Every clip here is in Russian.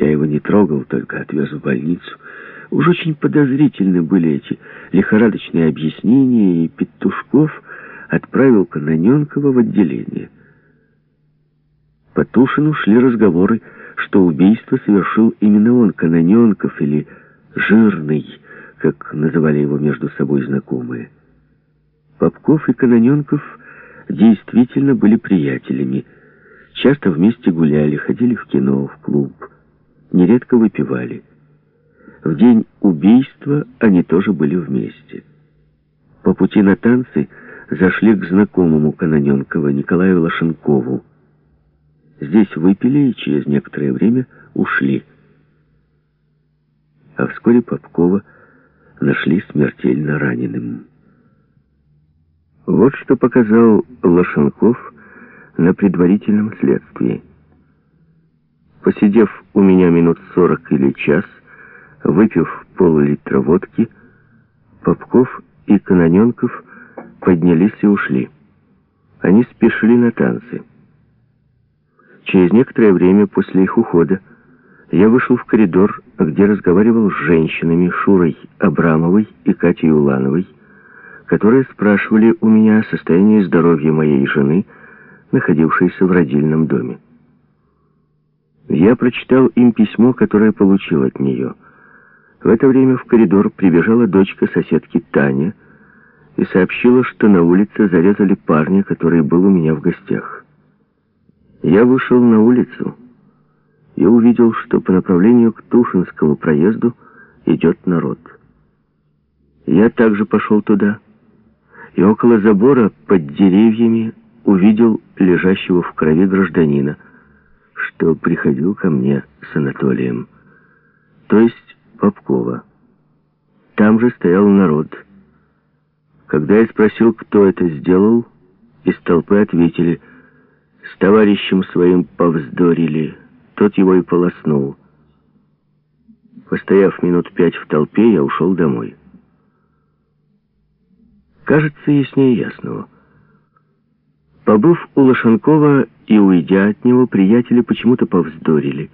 Я его не трогал, только отвез в больницу. Уж очень подозрительны были эти лихорадочные объяснения, и Петушков отправил Каноненкова в отделение. По Тушину шли разговоры, что убийство совершил именно он, Каноненков или Жирный, как называли его между собой знакомые. Попков и Каноненков действительно были приятелями. Часто вместе гуляли, ходили в кино, в клуб, нередко выпивали. В день убийства они тоже были вместе. По пути на танцы зашли к знакомому Каноненкова Николаю Лошенкову. Здесь выпили и через некоторое время ушли. А вскоре Попкова нашли смертельно раненым. Вот что показал Лошенков на предварительном следствии. Посидев у меня минут сорок или час, выпив пол-литра водки, Попков и Каноненков поднялись и ушли. Они спешили на танцы. Через некоторое время после их ухода я вышел в коридор, где разговаривал с женщинами Шурой Абрамовой и Катей Улановой, которые спрашивали у меня о состоянии здоровья моей жены, находившейся в родильном доме. Я прочитал им письмо, которое получил от нее. В это время в коридор прибежала дочка соседки Таня и сообщила, что на улице зарезали парня, который был у меня в гостях. Я вышел на улицу и увидел, что по направлению к Тушинскому проезду идет народ. Я также пошел туда и около забора под деревьями увидел лежащего в крови гражданина, что приходил ко мне с Анатолием, то есть Попкова. Там же стоял народ. Когда я спросил, кто это сделал, из толпы ответили – с товарищем своим повздорили, тот его и полоснул. Постояв минут пять в толпе, я ушел домой. Кажется, яснее ясного. Побыв у Лошенкова и уйдя от него, приятели почему-то повздорили.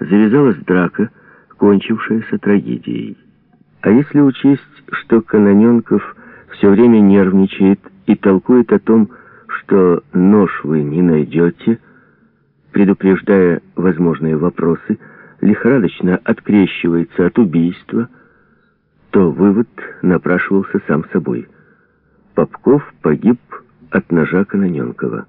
Завязалась драка, кончившаяся трагедией. А если учесть, что Каноненков все время нервничает и толкует о том, что нож вы не найдете, предупреждая возможные вопросы, лихорадочно открещивается от убийства, то вывод напрашивался сам собой. Попков погиб от ножа Каноненкова.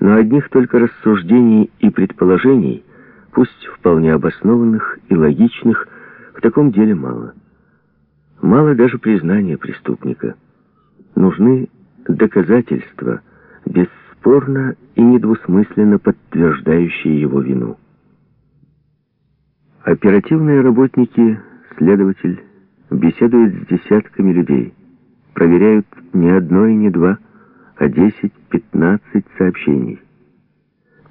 Но одних только рассуждений и предположений, пусть вполне обоснованных и логичных, в таком деле мало. Мало даже признания преступника. Нужны доказательства, бесспорно и недвусмысленно подтверждающие его вину. Оперативные работники, следователь, беседуют с десятками людей, проверяют не одно и не два, а 10-15 сообщений.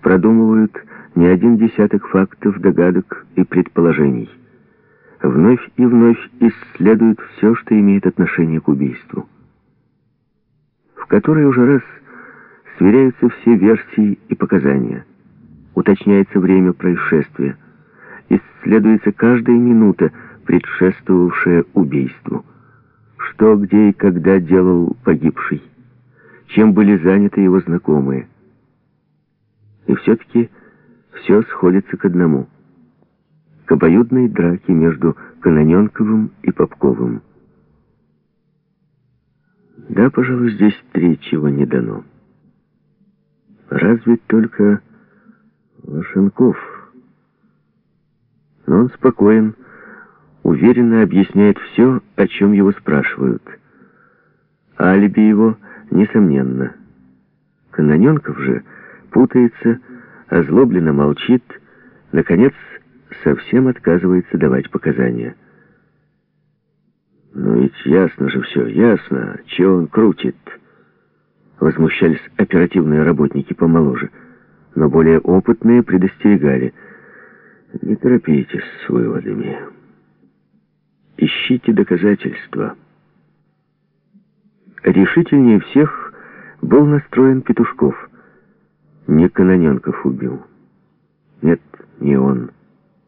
Продумывают не один десяток фактов, догадок и предположений. Вновь и вновь исследуют все, что имеет отношение к убийству в которой уже раз сверяются все версии и показания, уточняется время происшествия, исследуется каждая минута, предшествовавшая убийству. Что, где и когда делал погибший, чем были заняты его знакомые. И все-таки все сходится к одному. К обоюдной драке между Каноненковым и Попковым. Да, пожалуй, здесь третьего не дано. Разве только Лошенков. Но он спокоен, уверенно объясняет все, о чем его спрашивают. Алиби его, несомненно. Каноненков же путается, озлобленно молчит, наконец, совсем отказывается давать показания. «Ну ведь ясно же все, ясно. Чего он крутит?» Возмущались оперативные работники помоложе, но более опытные предостерегали. «Не торопитесь с выводами. Ищите доказательства». Решительнее всех был настроен Петушков. Не Каноненков убил. Нет, не он.